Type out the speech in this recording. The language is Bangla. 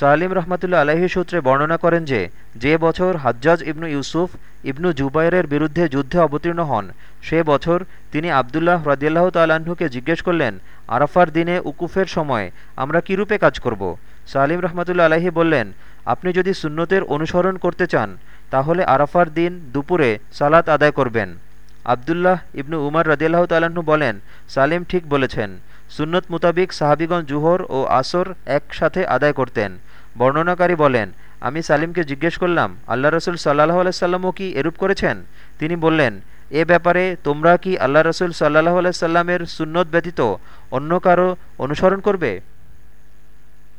সালিম রহমতুল্লা আলাহি সূত্রে বর্ণনা করেন যে যে বছর হাজ্জাজ ইবনু ইউসুফ ইবনু জুবাইরের বিরুদ্ধে যুদ্ধে অবতীর্ণ হন, সে বছর তিনি আবদুল্লাহ রদিয়াল্লাহ তাল্লাহ্নকে জিজ্ঞেস করলেন, আরাফার দিনে উকুফের সময় আমরা কীরূপে কাজ করব? সালিম রহমতুল্লা আলাহি বললেন, আপনি যদি সুন্নতের অনুসরণ করতে চান, তাহলে আরাফার দিন দুপুরে সালাত আদায় করবেন। আবদুল্লাহ ইবনু উমার রদিয়াল্লাহ তাল্লাহ্ন বলেন, সালিম ঠিক বলেছেন সুন্নত মুতাবিক সাহাবিগঞ্জ জুহর ও আসর একসাথে আদায় করতেন। বর্ণনাকারী বলেন, আমি সালিমকে জিজ্ঞেস করলাম, আল্লাহ রসুল সাল্লাহ আলাইসাল্লামও কি এরূপ করেছেন? তিনি বললেন, এ ব্যাপারে তোমরা কি আল্লাহ রসুল সাল্লাহ আলাইসাল্লামের সুন্নত ব্যতীত অন্য কারও অনুসরণ করবে?